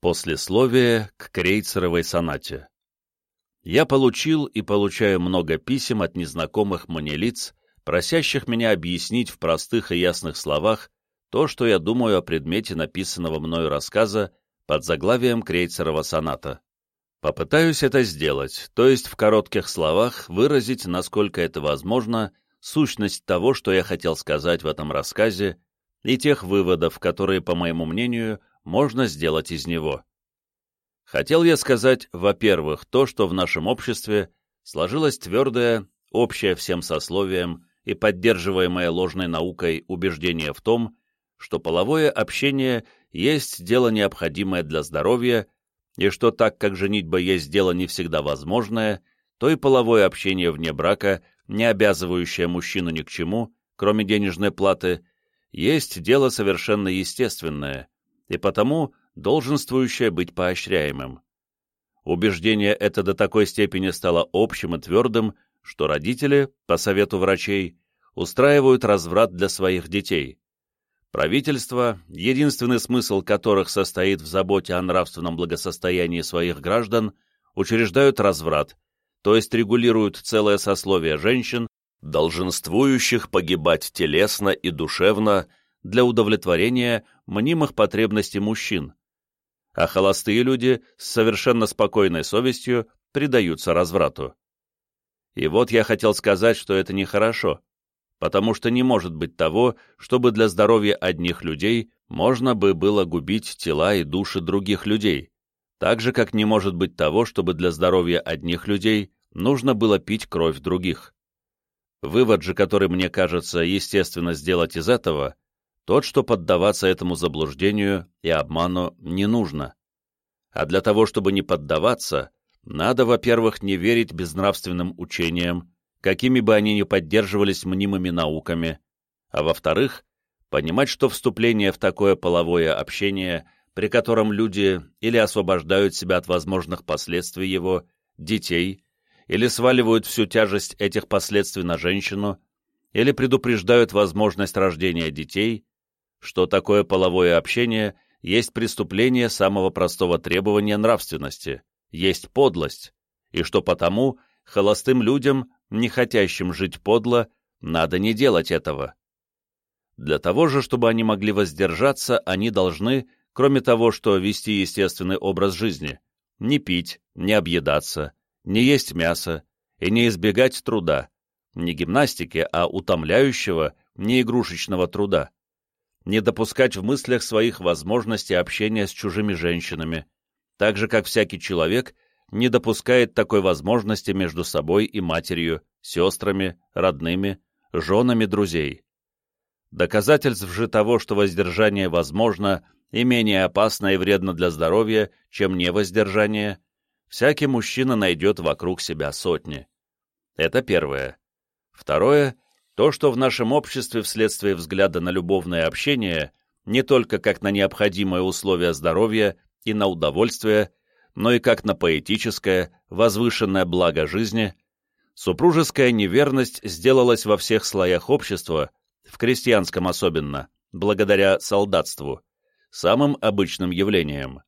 Послесловие к Крейцеровой сонате. Я получил и получаю много писем от незнакомых мне лиц, просящих меня объяснить в простых и ясных словах то, что я думаю о предмете написанного мною рассказа под заглавием Крейцерова соната. Попытаюсь это сделать, то есть в коротких словах выразить, насколько это возможно, сущность того, что я хотел сказать в этом рассказе, и тех выводов, которые, по моему мнению, можно сделать из него. Хотел я сказать, во-первых, то, что в нашем обществе сложилось твердое, общее всем сословиям и поддерживаемое ложной наукой убеждение в том, что половое общение есть дело необходимое для здоровья, и что так как женитьба есть дело не всегда возможное, то и половое общение вне брака, не обязывающее мужчину ни к чему, кроме денежной платы, есть дело совершенно естественное, и потому долженствующее быть поощряемым. Убеждение это до такой степени стало общим и твердым, что родители, по совету врачей, устраивают разврат для своих детей. Правительство, единственный смысл которых состоит в заботе о нравственном благосостоянии своих граждан, учреждают разврат, то есть регулируют целое сословие женщин, долженствующих погибать телесно и душевно для удовлетворения мнимых потребностей мужчин, а холостые люди с совершенно спокойной совестью предаются разврату. И вот я хотел сказать, что это нехорошо, потому что не может быть того, чтобы для здоровья одних людей можно бы было губить тела и души других людей, так же, как не может быть того, чтобы для здоровья одних людей нужно было пить кровь других. Вывод же, который мне кажется естественно сделать из этого, тот, что поддаваться этому заблуждению и обману не нужно. А для того, чтобы не поддаваться, надо, во-первых, не верить безнравственным учениям, какими бы они ни поддерживались мнимыми науками, а во-вторых, понимать, что вступление в такое половое общение, при котором люди или освобождают себя от возможных последствий его, детей, или сваливают всю тяжесть этих последствий на женщину, или предупреждают возможность рождения детей, что такое половое общение есть преступление самого простого требования нравственности, есть подлость, и что потому холостым людям, не хотящим жить подло, надо не делать этого. Для того же, чтобы они могли воздержаться, они должны, кроме того, что вести естественный образ жизни, не пить, не объедаться, не есть мясо и не избегать труда, не гимнастики, а утомляющего, не игрушечного труда не допускать в мыслях своих возможностей общения с чужими женщинами, так же, как всякий человек не допускает такой возможности между собой и матерью, сестрами, родными, женами друзей. Доказательств же того, что воздержание возможно и менее опасно и вредно для здоровья, чем невоздержание, всякий мужчина найдет вокруг себя сотни. Это первое. Второе — то, что в нашем обществе вследствие взгляда на любовное общение не только как на необходимое условие здоровья и на удовольствие, но и как на поэтическое, возвышенное благо жизни, супружеская неверность сделалась во всех слоях общества, в крестьянском особенно, благодаря солдатству, самым обычным явлением.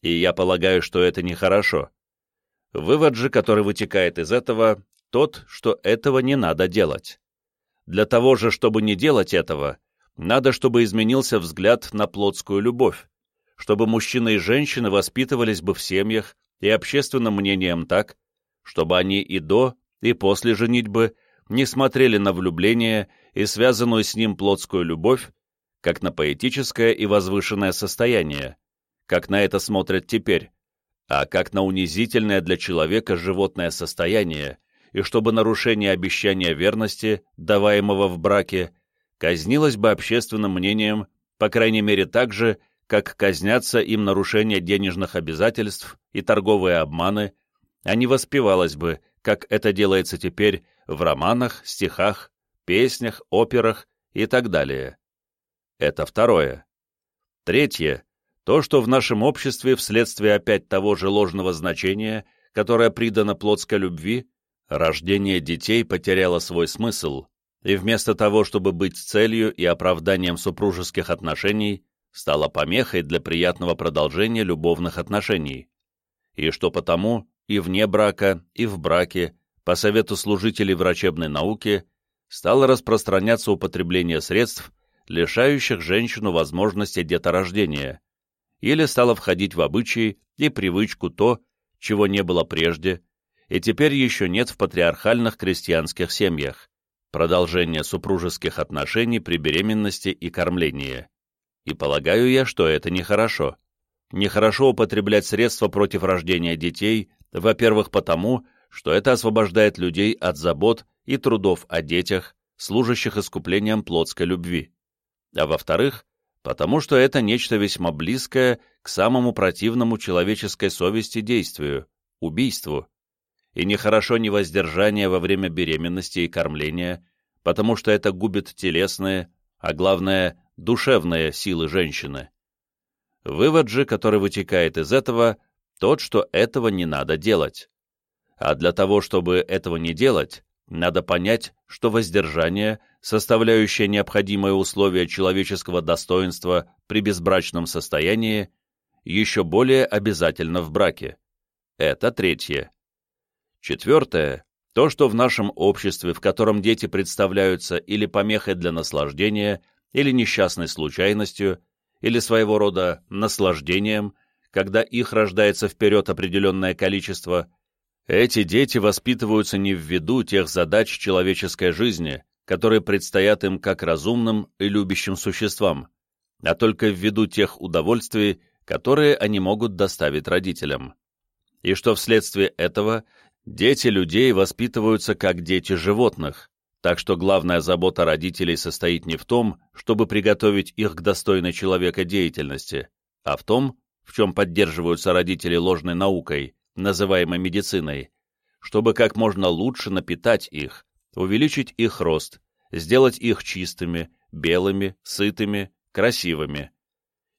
И я полагаю, что это нехорошо. Вывод же, который вытекает из этого, тот, что этого не надо делать. Для того же, чтобы не делать этого, надо, чтобы изменился взгляд на плотскую любовь, чтобы мужчины и женщины воспитывались бы в семьях и общественным мнением так, чтобы они и до, и после женитьбы не смотрели на влюбление и связанную с ним плотскую любовь, как на поэтическое и возвышенное состояние, как на это смотрят теперь, а как на унизительное для человека животное состояние, и чтобы нарушение обещания верности, даваемого в браке, казнилось бы общественным мнением, по крайней мере так же, как казнятся им нарушение денежных обязательств и торговые обманы, а не воспевалось бы, как это делается теперь в романах, стихах, песнях, операх и так далее. Это второе. Третье — то, что в нашем обществе вследствие опять того же ложного значения, которое придано плотской любви, Рождение детей потеряло свой смысл, и вместо того, чтобы быть целью и оправданием супружеских отношений, стала помехой для приятного продолжения любовных отношений, и что потому и вне брака, и в браке, по совету служителей врачебной науки, стало распространяться употребление средств, лишающих женщину возможности деторождения, или стало входить в обычаи и привычку то, чего не было прежде, и теперь еще нет в патриархальных крестьянских семьях, продолжение супружеских отношений при беременности и кормлении. И полагаю я, что это нехорошо. Нехорошо употреблять средства против рождения детей, во-первых, потому, что это освобождает людей от забот и трудов о детях, служащих искуплением плотской любви. А во-вторых, потому что это нечто весьма близкое к самому противному человеческой совести действию – убийству. И нехорошо ни воздержание во время беременности и кормления, потому что это губит телесные, а главное – душевные силы женщины. Вывод же, который вытекает из этого, тот, что этого не надо делать. А для того, чтобы этого не делать, надо понять, что воздержание, составляющее необходимое условие человеческого достоинства при безбрачном состоянии, еще более обязательно в браке. Это третье. Четвертое – то, что в нашем обществе, в котором дети представляются или помехой для наслаждения, или несчастной случайностью, или своего рода наслаждением, когда их рождается вперед определенное количество – эти дети воспитываются не в виду тех задач человеческой жизни, которые предстоят им как разумным и любящим существам, а только в виду тех удовольствий, которые они могут доставить родителям. И что вследствие этого дети людей воспитываются как дети животных, так что главная забота родителей состоит не в том, чтобы приготовить их к достойной человека деятельности, а в том, в чем поддерживаются родители ложной наукой, называемой медициной, чтобы как можно лучше напитать их, увеличить их рост, сделать их чистыми, белыми, сытыми, красивыми.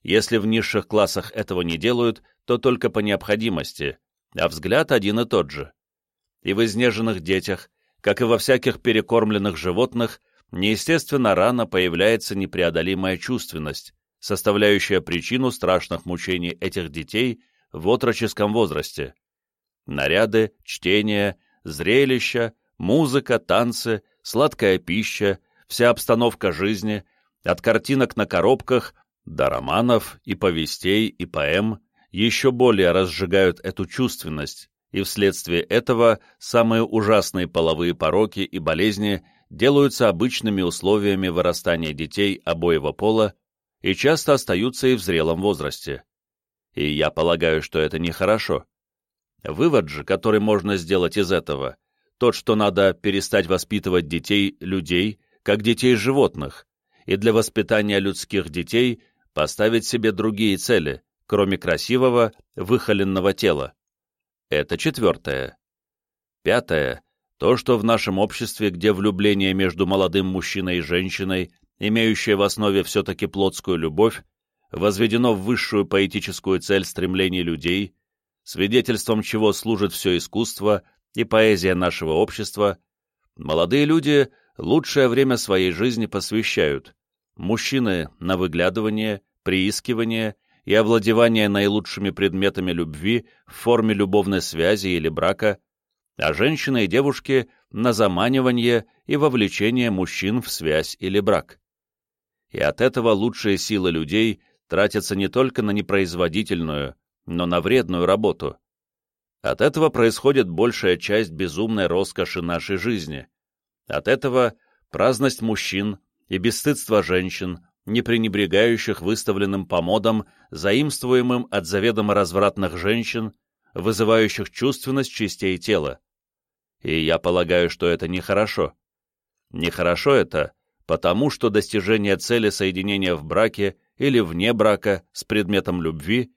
Если в низших классах этого не делают, то только по необходимости, а взгляд один и тот же. И в изнеженных детях, как и во всяких перекормленных животных, неестественно рано появляется непреодолимая чувственность, составляющая причину страшных мучений этих детей в отроческом возрасте. Наряды, чтение, зрелища, музыка, танцы, сладкая пища, вся обстановка жизни, от картинок на коробках до романов и повестей и поэм, еще более разжигают эту чувственность, и вследствие этого самые ужасные половые пороки и болезни делаются обычными условиями вырастания детей обоего пола и часто остаются и в зрелом возрасте. И я полагаю, что это нехорошо. Вывод же, который можно сделать из этого, тот, что надо перестать воспитывать детей людей, как детей животных, и для воспитания людских детей поставить себе другие цели, кроме красивого, выхоленного тела. Это четвертое. Пятое. То, что в нашем обществе, где влюбление между молодым мужчиной и женщиной, имеющее в основе все-таки плотскую любовь, возведено в высшую поэтическую цель стремлений людей, свидетельством чего служит все искусство и поэзия нашего общества, молодые люди лучшее время своей жизни посвящают. Мужчины на выглядывание, приискивание и овладевание наилучшими предметами любви в форме любовной связи или брака, а женщины и девушки на заманивание и вовлечение мужчин в связь или брак. И от этого лучшие силы людей тратятся не только на непроизводительную, но на вредную работу. От этого происходит большая часть безумной роскоши нашей жизни. От этого праздность мужчин и бесстыдство женщин, не пренебрегающих выставленным помодом, заимствуемым от заведомо развратных женщин, вызывающих чувственность частей тела. И я полагаю, что это нехорошо. Нехорошо это, потому что достижение цели соединения в браке или вне брака с предметом любви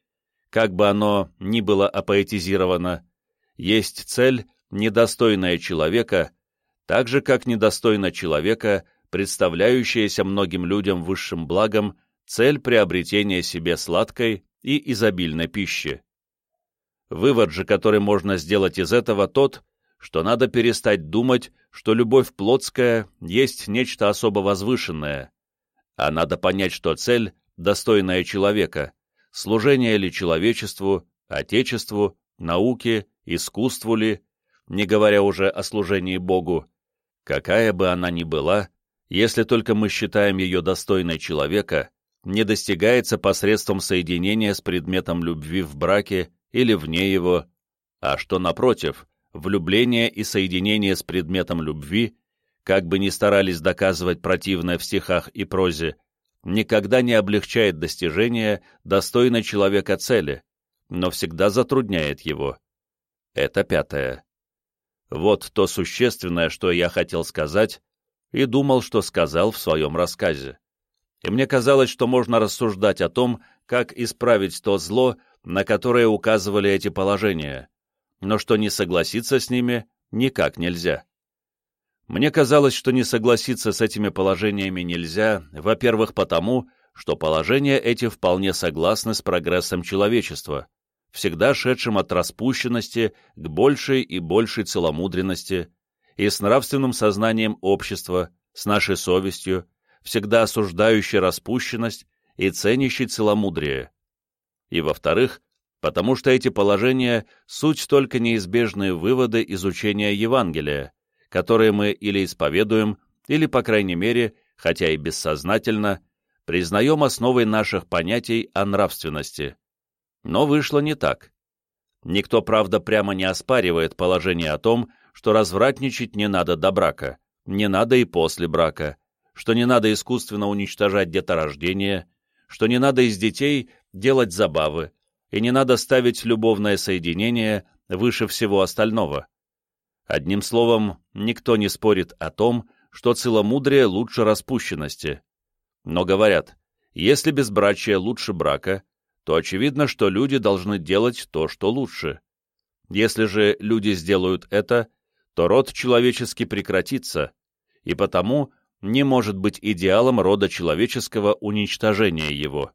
как бы оно ни было апоэтизировано, есть цель, недостойная человека, так же, как недостойна человека, представляющаяся многим людям высшим благом, цель приобретения себе сладкой и изобильной пищи. Вывод же, который можно сделать из этого, тот, что надо перестать думать, что любовь плотская есть нечто особо возвышенное, а надо понять, что цель достойное человека, служение ли человечеству, отечеству, науке, искусству ли, не говоря уже о служении Богу, какая бы она ни была, если только мы считаем ее достойной человека, не достигается посредством соединения с предметом любви в браке или вне его, а что, напротив, влюбление и соединение с предметом любви, как бы ни старались доказывать противное в стихах и прозе, никогда не облегчает достижение достойной человека цели, но всегда затрудняет его. Это пятое. Вот то существенное, что я хотел сказать, и думал, что сказал в своем рассказе. И мне казалось, что можно рассуждать о том, как исправить то зло, на которое указывали эти положения, но что не согласиться с ними никак нельзя. Мне казалось, что не согласиться с этими положениями нельзя, во-первых, потому, что положения эти вполне согласны с прогрессом человечества, всегда шедшим от распущенности к большей и большей целомудренности, и с нравственным сознанием общества, с нашей совестью, всегда осуждающей распущенность и ценящей целомудрие. И, во-вторых, потому что эти положения — суть только неизбежные выводы изучения Евангелия, которые мы или исповедуем, или, по крайней мере, хотя и бессознательно, признаем основой наших понятий о нравственности. Но вышло не так. Никто, правда, прямо не оспаривает положение о том, что развратничать не надо до брака, не надо и после брака, что не надо искусственно уничтожать деторождение, что не надо из детей делать забавы, и не надо ставить любовное соединение выше всего остального. Одним словом, никто не спорит о том, что целомудрие лучше распущенности. Но говорят, если безбрачие лучше брака, то очевидно, что люди должны делать то, что лучше. Если же люди сделают это, то род человеческий прекратится, и потому не может быть идеалом рода человеческого уничтожения его.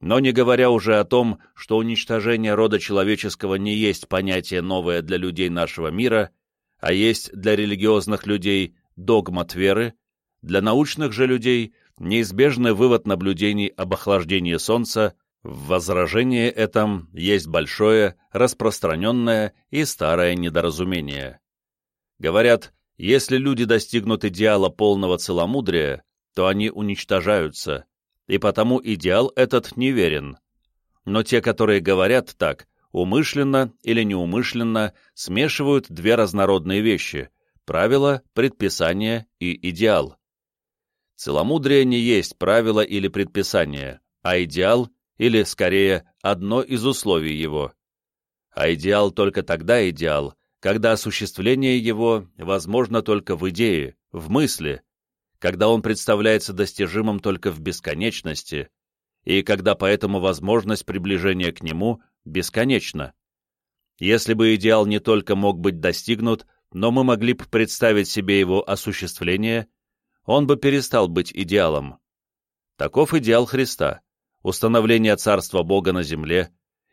Но не говоря уже о том, что уничтожение рода человеческого не есть понятие новое для людей нашего мира, а есть для религиозных людей догмат веры, для научных же людей неизбежный вывод наблюдений об охлаждении Солнца в возражении этом есть большое, распространенное и старое недоразумение. Говорят, если люди достигнут идеала полного целомудрия, то они уничтожаются, и потому идеал этот неверен. Но те, которые говорят так, умышленно или неумышленно смешивают две разнородные вещи – правило, предписание и идеал. Целомудрие не есть правило или предписание, а идеал или, скорее, одно из условий его. А идеал только тогда идеал, когда осуществление его возможно только в идее, в мысли, когда он представляется достижимым только в бесконечности, и когда поэтому возможность приближения к нему бесконечна. Если бы идеал не только мог быть достигнут, но мы могли бы представить себе его осуществление, он бы перестал быть идеалом. Таков идеал Христа установление Царства Бога на земле,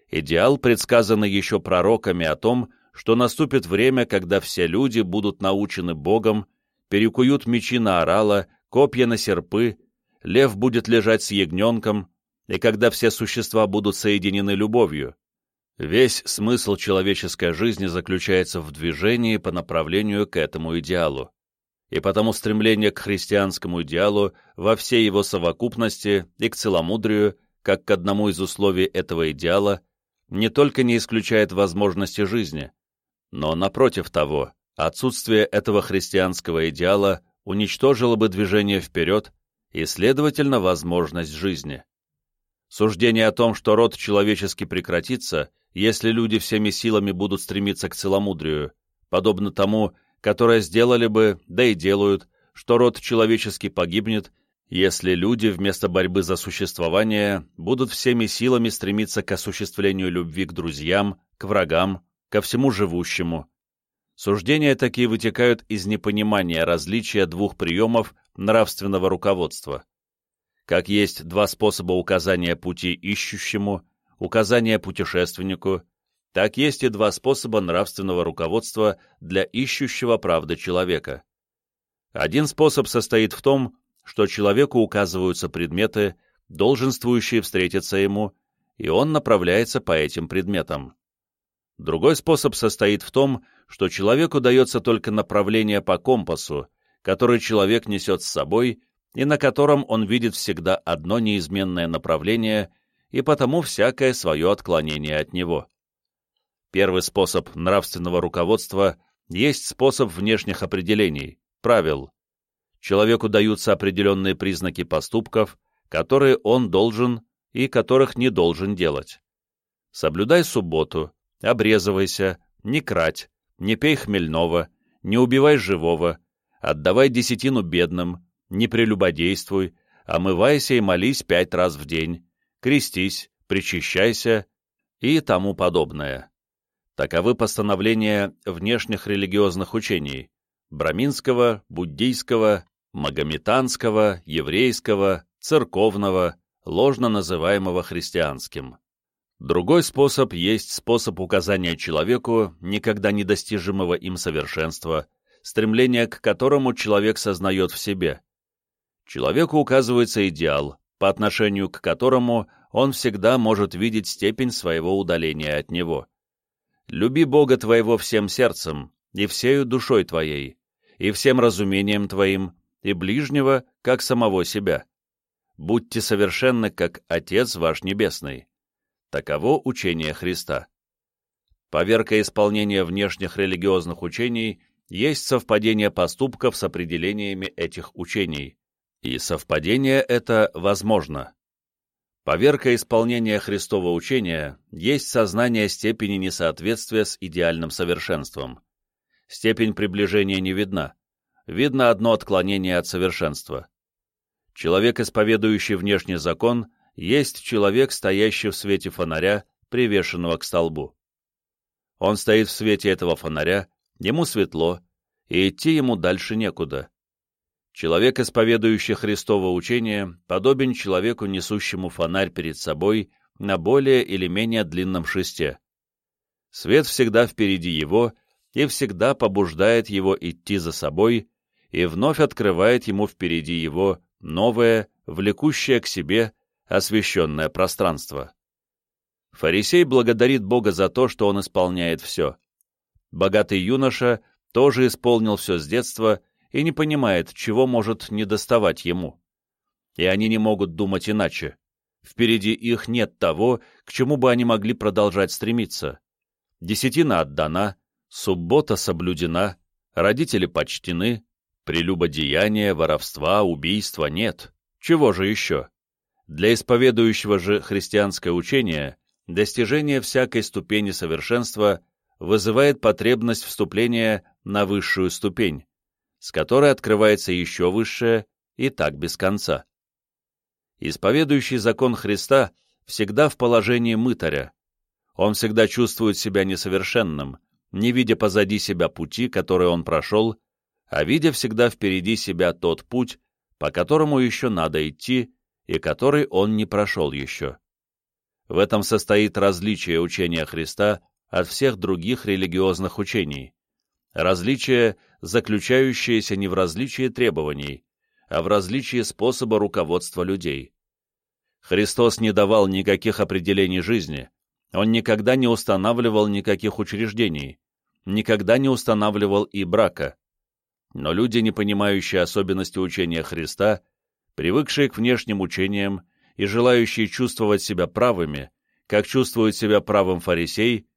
идеал, предсказанный еще пророками о том, что наступит время, когда все люди будут научены Богом, перекуют мечи на орала, копья на серпы, лев будет лежать с ягненком, и когда все существа будут соединены любовью. Весь смысл человеческой жизни заключается в движении по направлению к этому идеалу. И потому стремление к христианскому идеалу во всей его совокупности и к целомудрию, как к одному из условий этого идеала, не только не исключает возможности жизни, но, напротив того, отсутствие этого христианского идеала уничтожило бы движение вперед и, следовательно, возможность жизни. Суждение о том, что род человеческий прекратится, если люди всеми силами будут стремиться к целомудрию, подобно тому, которое сделали бы, да и делают, что род человеческий погибнет, если люди вместо борьбы за существование будут всеми силами стремиться к осуществлению любви к друзьям, к врагам, ко всему живущему. Суждения такие вытекают из непонимания различия двух приемов нравственного руководства. Как есть два способа указания пути ищущему, указания путешественнику, так есть и два способа нравственного руководства для ищущего правды человека. Один способ состоит в том, что человеку указываются предметы, долженствующие встретиться ему, и он направляется по этим предметам. Другой способ состоит в том, что человеку дается только направление по компасу, который человек несет с собой и на котором он видит всегда одно неизменное направление и потому всякое свое отклонение от него. Первый способ нравственного руководства есть способ внешних определений, правил. Человеку даются определенные признаки поступков, которые он должен и которых не должен делать. Соблюдай субботу, обрезывайся, не крать, не пей хмельного, не убивай живого, отдавай десятину бедным, не прелюбодействуй, омывайся и молись пять раз в день, крестись, причащайся и тому подобное. Таковы постановления внешних религиозных учений – браминского, буддийского, магометанского, еврейского, церковного, ложно называемого христианским. Другой способ есть способ указания человеку никогда недостижимого им совершенства, стремление к которому человек сознает в себе. Человеку указывается идеал, по отношению к которому он всегда может видеть степень своего удаления от него. «Люби Бога твоего всем сердцем и всею душой твоей, и всем разумением твоим, и ближнего, как самого себя. Будьте совершенны, как Отец ваш Небесный». Таково учение Христа. Поверка исполнения внешних религиозных учений есть совпадение поступков с определениями этих учений, и совпадение это возможно. Поверка исполнения Христова учения есть сознание степени несоответствия с идеальным совершенством. Степень приближения не видна, видно одно отклонение от совершенства. Человек, исповедующий внешний закон, есть человек, стоящий в свете фонаря, привешенного к столбу. Он стоит в свете этого фонаря, ему светло, и идти ему дальше некуда. Человек, исповедующий Христово учение, подобен человеку, несущему фонарь перед собой на более или менее длинном шесте. Свет всегда впереди его и всегда побуждает его идти за собой и вновь открывает ему впереди его новое, влекущее к себе освященное пространство. Фарисей благодарит Бога за то, что он исполняет все. Богатый юноша тоже исполнил все с детства и не понимает, чего может недоставать ему. И они не могут думать иначе. Впереди их нет того, к чему бы они могли продолжать стремиться. Десятина отдана, суббота соблюдена, родители почтены, прелюбодеяния, воровства, убийства нет. Чего же еще? Для исповедующего же христианское учение достижение всякой ступени совершенства вызывает потребность вступления на высшую ступень, с которой открывается еще высшее и так без конца. Исповедующий закон Христа всегда в положении мытаря. Он всегда чувствует себя несовершенным, не видя позади себя пути, который он прошел, а видя всегда впереди себя тот путь, по которому еще надо идти, и который он не прошел еще. В этом состоит различие учения Христа от всех других религиозных учений. Различие, заключающееся не в различии требований, а в различии способа руководства людей. Христос не давал никаких определений жизни, Он никогда не устанавливал никаких учреждений, никогда не устанавливал и брака. Но люди, не понимающие особенности учения Христа, привыкшие к внешним учениям и желающие чувствовать себя правыми, как чувствует себя правым фарисей,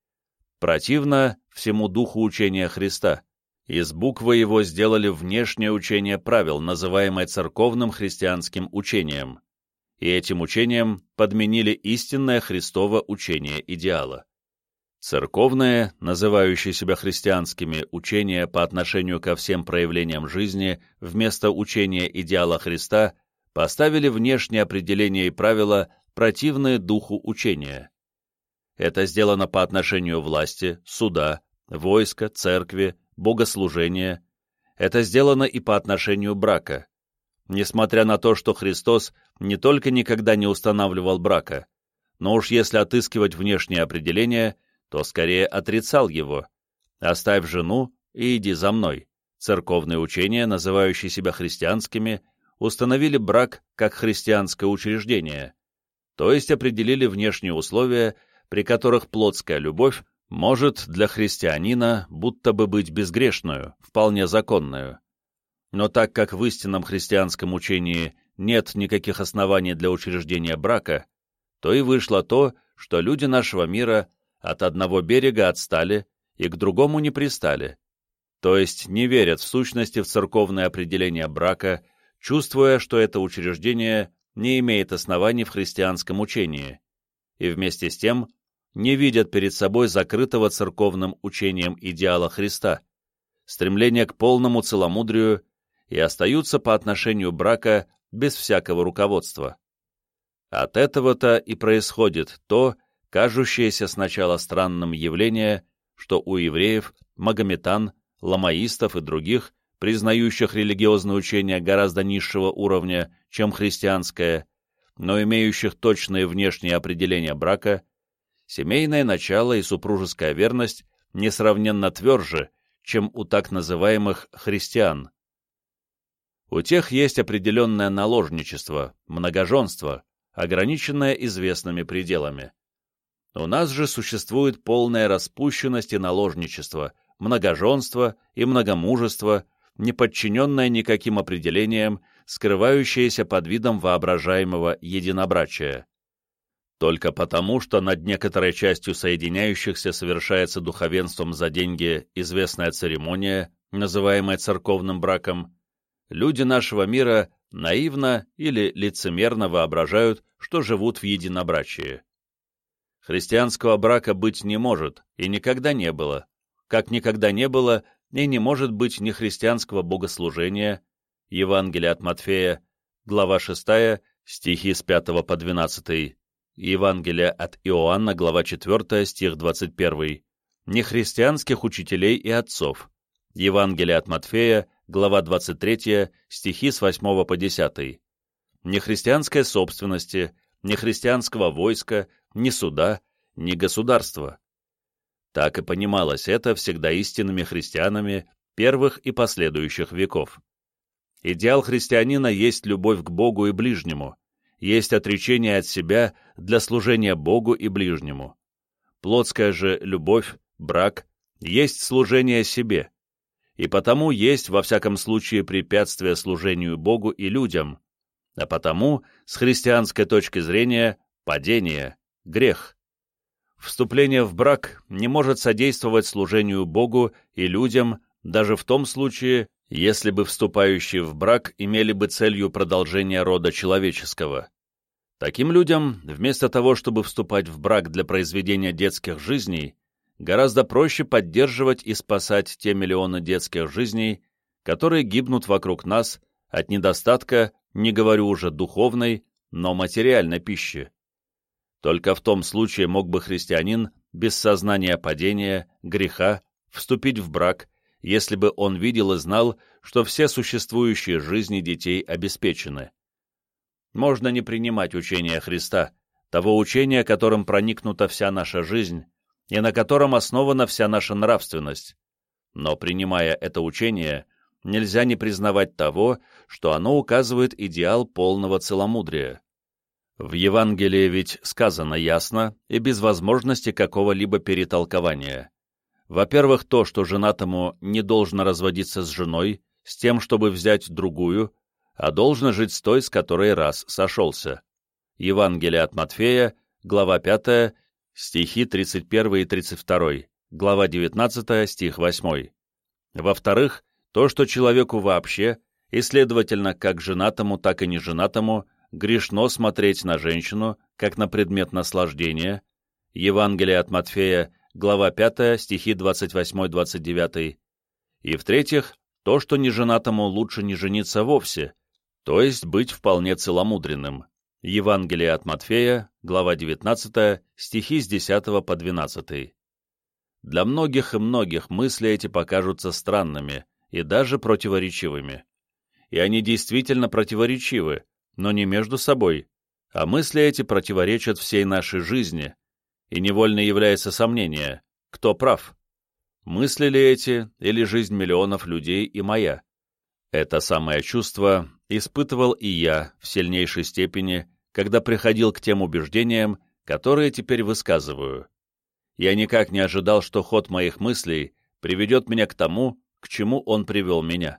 противно всему духу учения Христа. Из буквы его сделали внешнее учение правил, называемое церковным христианским учением, и этим учением подменили истинное Христово учение идеала. Церковные, называющие себя христианскими, учения по отношению ко всем проявлениям жизни вместо учения идеала Христа поставили внешнее определение и правила, противные духу учения. Это сделано по отношению власти, суда, войска, церкви, богослужения. Это сделано и по отношению брака. Несмотря на то, что Христос не только никогда не устанавливал брака, но уж если отыскивать внешнее определение, то скорее отрицал его. «Оставь жену и иди за мной» церковные учения, называющие себя христианскими, установили брак как христианское учреждение, то есть определили внешние условия, при которых плотская любовь может для христианина будто бы быть безгрешную, вполне законную. Но так как в истинном христианском учении нет никаких оснований для учреждения брака, то и вышло то, что люди нашего мира от одного берега отстали и к другому не пристали, то есть не верят в сущности в церковное определение брака, чувствуя, что это учреждение не имеет оснований в христианском учении, и вместе с тем не видят перед собой закрытого церковным учением идеала Христа, стремления к полному целомудрию и остаются по отношению брака без всякого руководства. От этого-то и происходит то, кажущееся сначала странным явление, что у евреев, магометан, ламаистов и других, признающих религиозное учение гораздо низшего уровня, чем христианское, но имеющих точное внешнее определение брака, семейное начало и супружеская верность несравненно тверже, чем у так называемых христиан. У тех есть определенное наложничество, многоженство, ограниченное известными пределами. У нас же существует полная распущенность и наложничество, многоженство и многомужество, не подчиненное никаким определениям, скрывающееся под видом воображаемого единобрачия. Только потому, что над некоторой частью соединяющихся совершается духовенством за деньги известная церемония, называемая церковным браком, люди нашего мира наивно или лицемерно воображают, что живут в единобрачии. Христианского брака быть не может и никогда не было, как никогда не было и не может быть ни христианского богослужения, Евангелие от Матфея, глава 6, стихи с 5 по 12, Евангелие от Иоанна, глава 4, стих 21, ни христианских учителей и отцов, Евангелие от Матфея, глава 23, стихи с 8 по 10. Ни христианской собственности, ни христианского войска, ни суда, ни государства. Так и понималось это всегда истинными христианами первых и последующих веков. Идеал христианина есть любовь к Богу и ближнему, есть отречение от себя для служения Богу и ближнему. Плотская же любовь, брак, есть служение себе, и потому есть, во всяком случае, препятствие служению Богу и людям, а потому, с христианской точки зрения, падение, грех. Вступление в брак не может содействовать служению Богу и людям даже в том случае, если бы вступающие в брак имели бы целью продолжения рода человеческого. Таким людям, вместо того, чтобы вступать в брак для произведения детских жизней, гораздо проще поддерживать и спасать те миллионы детских жизней, которые гибнут вокруг нас от недостатка, не говорю уже духовной, но материальной пищи. Только в том случае мог бы христианин без сознания падения, греха, вступить в брак, если бы он видел и знал, что все существующие жизни детей обеспечены. Можно не принимать учение Христа, того учения, которым проникнута вся наша жизнь, и на котором основана вся наша нравственность. Но, принимая это учение, нельзя не признавать того, что оно указывает идеал полного целомудрия. В Евангелии ведь сказано ясно и без возможности какого-либо перетолкования. Во-первых, то, что женатому не должно разводиться с женой, с тем, чтобы взять другую, а должен жить с той, с которой раз сошелся. Евангелие от Матфея, глава 5, стихи 31 и 32, глава 19, стих 8. Во-вторых, то, что человеку вообще, и, следовательно, как женатому, так и неженатому, грешно смотреть на женщину, как на предмет наслаждения, Евангелие от Матфея, глава 5, стихи 28-29, и, в-третьих, то, что неженатому лучше не жениться вовсе, то есть быть вполне целомудренным. Евангелие от Матфея, глава 19, стихи с 10 по 12. Для многих и многих мысли эти покажутся странными и даже противоречивыми. И они действительно противоречивы, но не между собой, а мысли эти противоречат всей нашей жизни, и невольно является сомнение, кто прав, мысли ли эти или жизнь миллионов людей и моя. Это самое чувство испытывал и я в сильнейшей степени, когда приходил к тем убеждениям, которые теперь высказываю. Я никак не ожидал, что ход моих мыслей приведет меня к тому, к чему он привел меня.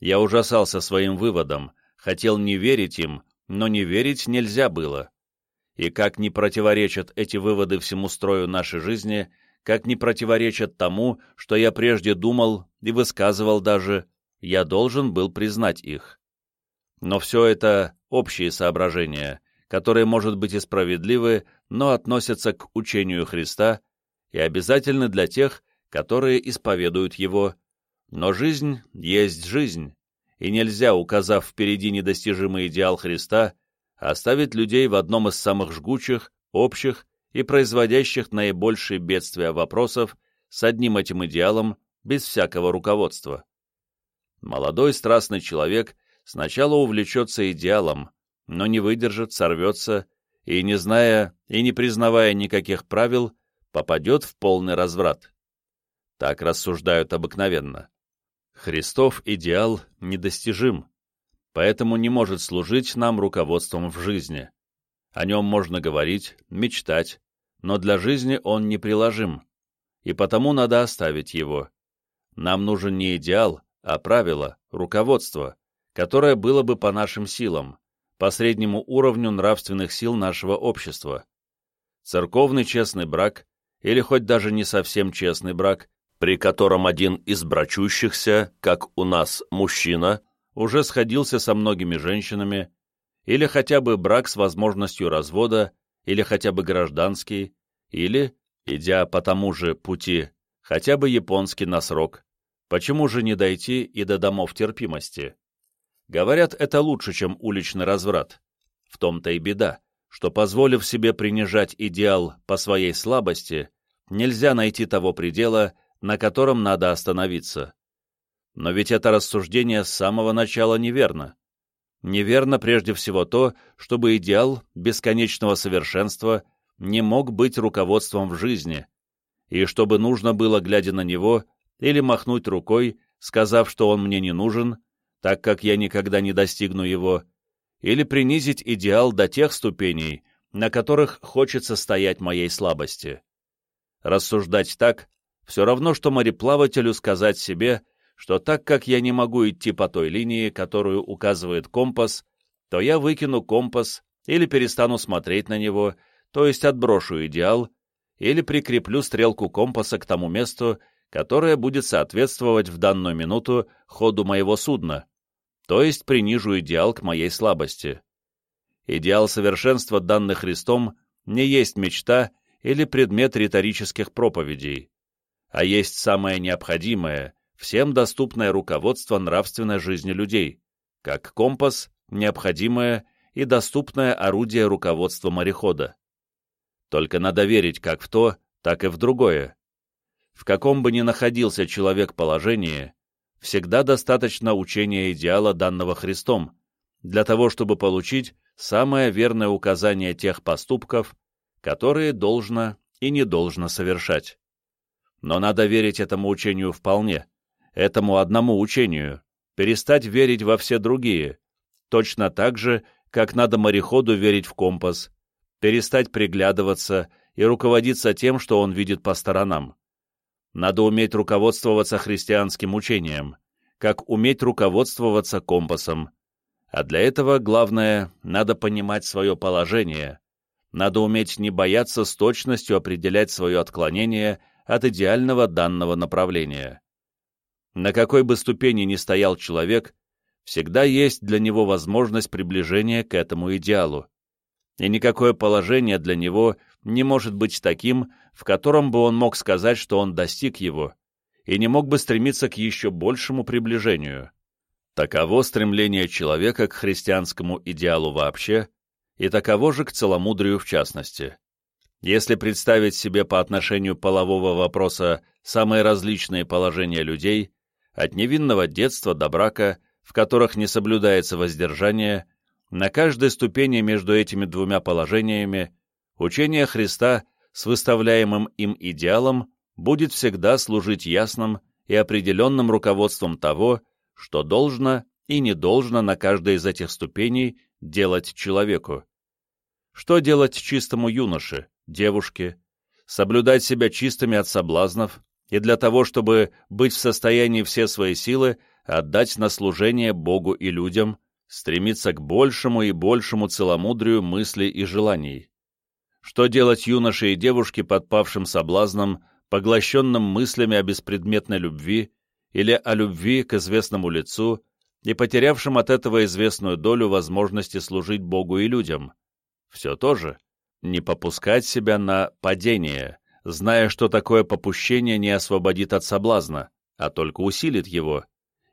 Я ужасался своим выводом, хотел не верить им, но не верить нельзя было. И как не противоречат эти выводы всему строю нашей жизни, как не противоречат тому, что я прежде думал и высказывал даже, я должен был признать их. Но все это общие соображения, которые, может быть, и справедливы, но относятся к учению Христа и обязательны для тех, которые исповедуют его. Но жизнь есть жизнь, и нельзя, указав впереди недостижимый идеал Христа, оставить людей в одном из самых жгучих, общих и производящих наибольшие бедствия вопросов с одним этим идеалом, без всякого руководства. Молодой страстный человек сначала увлечется идеалом, но не выдержит, сорвется, и, не зная и не признавая никаких правил, попадет в полный разврат. Так рассуждают обыкновенно. Христов идеал недостижим, поэтому не может служить нам руководством в жизни. О нем можно говорить, мечтать, но для жизни он неприложим, и потому надо оставить его. Нам нужен не идеал, а правило, руководство, которое было бы по нашим силам, по среднему уровню нравственных сил нашего общества. Церковный честный брак, или хоть даже не совсем честный брак, при котором один из брачущихся, как у нас мужчина, уже сходился со многими женщинами, или хотя бы брак с возможностью развода, или хотя бы гражданский, или, идя по тому же пути, хотя бы японский на срок. Почему же не дойти и до домов терпимости? Говорят, это лучше, чем уличный разврат. В том-то и беда, что, позволив себе принижать идеал по своей слабости, нельзя найти того предела, на котором надо остановиться. Но ведь это рассуждение с самого начала неверно. Неверно прежде всего то, чтобы идеал бесконечного совершенства не мог быть руководством в жизни, и чтобы нужно было, глядя на него, или махнуть рукой, сказав, что он мне не нужен, так как я никогда не достигну его, или принизить идеал до тех ступеней, на которых хочется стоять моей слабости. Рассуждать так — все равно, что мореплавателю сказать себе — что так как я не могу идти по той линии, которую указывает компас, то я выкину компас или перестану смотреть на него, то есть отброшу идеал, или прикреплю стрелку компаса к тому месту, которое будет соответствовать в данную минуту ходу моего судна, то есть принижу идеал к моей слабости. Идеал совершенства, данный Христом, не есть мечта или предмет риторических проповедей, а есть самое необходимое, всем доступное руководство нравственной жизни людей, как компас, необходимое и доступное орудие руководства морехода. Только надо верить как в то, так и в другое. В каком бы ни находился человек положении, всегда достаточно учения идеала данного Христом, для того, чтобы получить самое верное указание тех поступков, которые должно и не должно совершать. Но надо верить этому учению вполне, этому одному учению, перестать верить во все другие, точно так же, как надо мореходу верить в компас, перестать приглядываться и руководиться тем, что он видит по сторонам. Надо уметь руководствоваться христианским учением, как уметь руководствоваться компасом. А для этого, главное, надо понимать свое положение. Надо уметь не бояться с точностью определять свое отклонение от идеального данного направления. На какой бы ступени ни стоял человек, всегда есть для него возможность приближения к этому идеалу. И никакое положение для него не может быть таким, в котором бы он мог сказать, что он достиг его, и не мог бы стремиться к еще большему приближению. Таково стремление человека к христианскому идеалу вообще, и таково же к целомудрию в частности. Если представить себе по отношению полового вопроса самые различные положения людей, от невинного детства до брака, в которых не соблюдается воздержание, на каждой ступени между этими двумя положениями учение Христа с выставляемым им идеалом будет всегда служить ясным и определенным руководством того, что должно и не должно на каждой из этих ступеней делать человеку. Что делать чистому юноше, девушке? Соблюдать себя чистыми от соблазнов, и для того, чтобы быть в состоянии все свои силы отдать на служение Богу и людям, стремиться к большему и большему целомудрию мыслей и желаний. Что делать юноше и девушке, подпавшим соблазнам, поглощенным мыслями о беспредметной любви или о любви к известному лицу и потерявшим от этого известную долю возможности служить Богу и людям? Все то же. Не попускать себя на падение, зная, что такое попущение не освободит от соблазна, а только усилит его,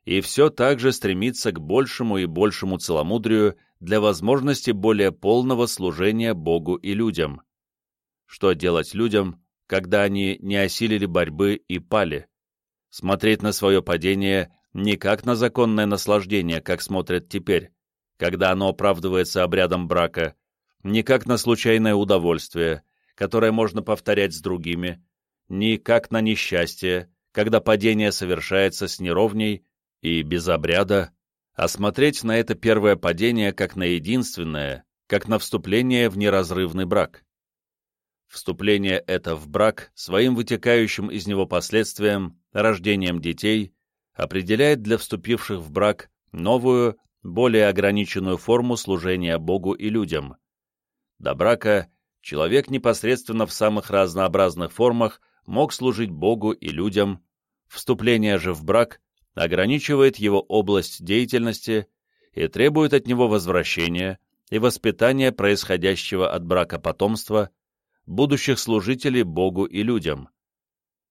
и все так же стремиться к большему и большему целомудрию для возможности более полного служения Богу и людям. Что делать людям, когда они не осилили борьбы и пали? Смотреть на свое падение не как на законное наслаждение, как смотрят теперь, когда оно оправдывается обрядом брака, не как на случайное удовольствие, которое можно повторять с другими, не как на несчастье, когда падение совершается с неровней и без обряда, а смотреть на это первое падение как на единственное, как на вступление в неразрывный брак. Вступление это в брак своим вытекающим из него последствием, рождением детей, определяет для вступивших в брак новую, более ограниченную форму служения Богу и людям. До брака человек непосредственно в самых разнообразных формах мог служить Богу и людям, вступление же в брак ограничивает его область деятельности и требует от него возвращения и воспитания происходящего от брака потомства, будущих служителей Богу и людям.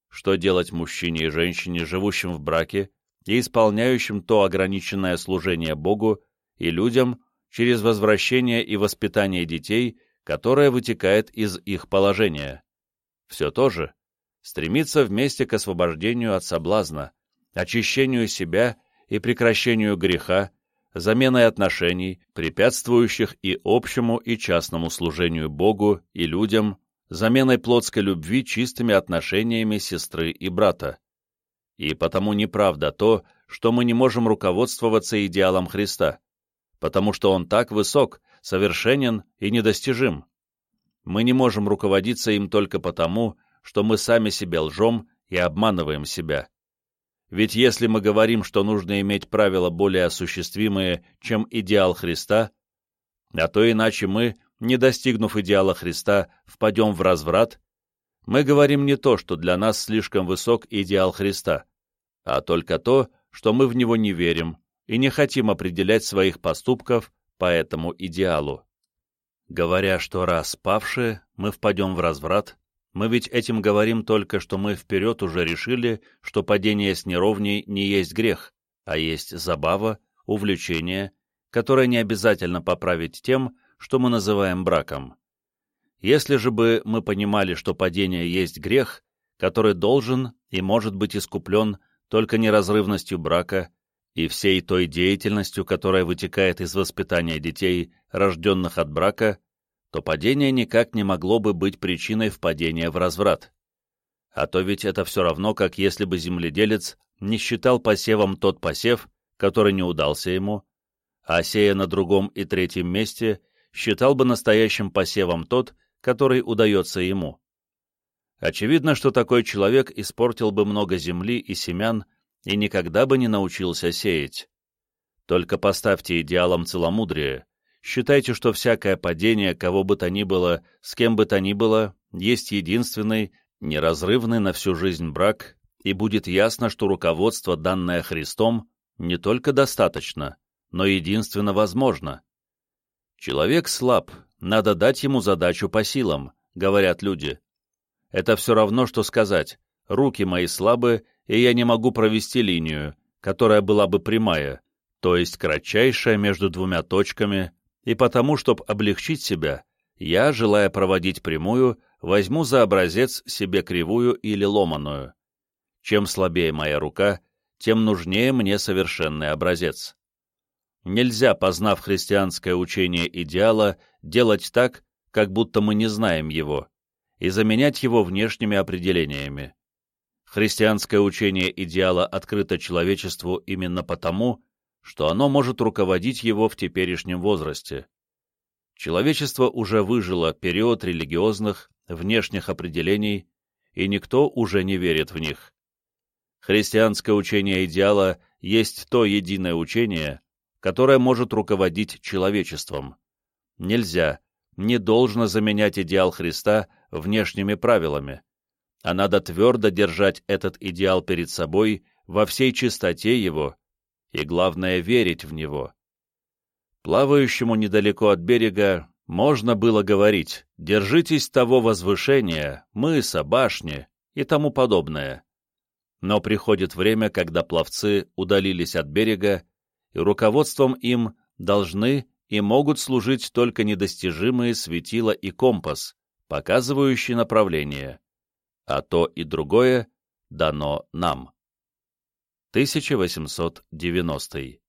Что делать мужчине и женщине, живущим в браке и исполняющим то ограниченное служение Богу и людям через возвращение и воспитание детей, которое вытекает из их положения? Все то же стремиться вместе к освобождению от соблазна, очищению себя и прекращению греха, заменой отношений, препятствующих и общему, и частному служению Богу и людям, заменой плотской любви чистыми отношениями сестры и брата. И потому неправда то, что мы не можем руководствоваться идеалом Христа, потому что Он так высок, совершенен и недостижим. Мы не можем руководиться им только потому, что мы сами себе лжем и обманываем себя. Ведь если мы говорим, что нужно иметь правила более осуществимые, чем идеал Христа, а то иначе мы, не достигнув идеала Христа, впадем в разврат, мы говорим не то, что для нас слишком высок идеал Христа, а только то, что мы в него не верим и не хотим определять своих поступков по этому идеалу. Говоря, что раз павшие, мы впадем в разврат, мы ведь этим говорим только, что мы вперед уже решили, что падение с неровней не есть грех, а есть забава, увлечение, которое не обязательно поправить тем, что мы называем браком. Если же бы мы понимали, что падение есть грех, который должен и может быть искуплен только неразрывностью брака и всей той деятельностью, которая вытекает из воспитания детей, рожденных от брака, то падение никак не могло бы быть причиной впадения в разврат. А то ведь это все равно, как если бы земледелец не считал посевом тот посев, который не удался ему, а сея на другом и третьем месте, считал бы настоящим посевом тот, который удается ему. Очевидно, что такой человек испортил бы много земли и семян и никогда бы не научился сеять. Только поставьте идеалом целомудрие, Считайте, что всякое падение кого бы то ни было, с кем бы то ни было, есть единственный, неразрывный на всю жизнь брак, и будет ясно, что руководство, данное Христом, не только достаточно, но единственно возможно. Человек слаб, надо дать ему задачу по силам, говорят люди. Это все равно, что сказать, руки мои слабы, и я не могу провести линию, которая была бы прямая, то есть кратчайшая между двумя точками, и потому, чтобы облегчить себя, я, желая проводить прямую, возьму за образец себе кривую или ломаную. Чем слабее моя рука, тем нужнее мне совершенный образец. Нельзя, познав христианское учение идеала, делать так, как будто мы не знаем его, и заменять его внешними определениями. Христианское учение идеала открыто человечеству именно потому, что оно может руководить его в теперешнем возрасте. Человечество уже выжило период религиозных, внешних определений, и никто уже не верит в них. Христианское учение идеала есть то единое учение, которое может руководить человечеством. Нельзя, не должно заменять идеал Христа внешними правилами, а надо твердо держать этот идеал перед собой во всей чистоте его и, главное, верить в него. Плавающему недалеко от берега можно было говорить «держитесь того возвышения, мыса, башни» и тому подобное. Но приходит время, когда пловцы удалились от берега, и руководством им должны и могут служить только недостижимые светила и компас, показывающие направление, а то и другое дано нам. 1890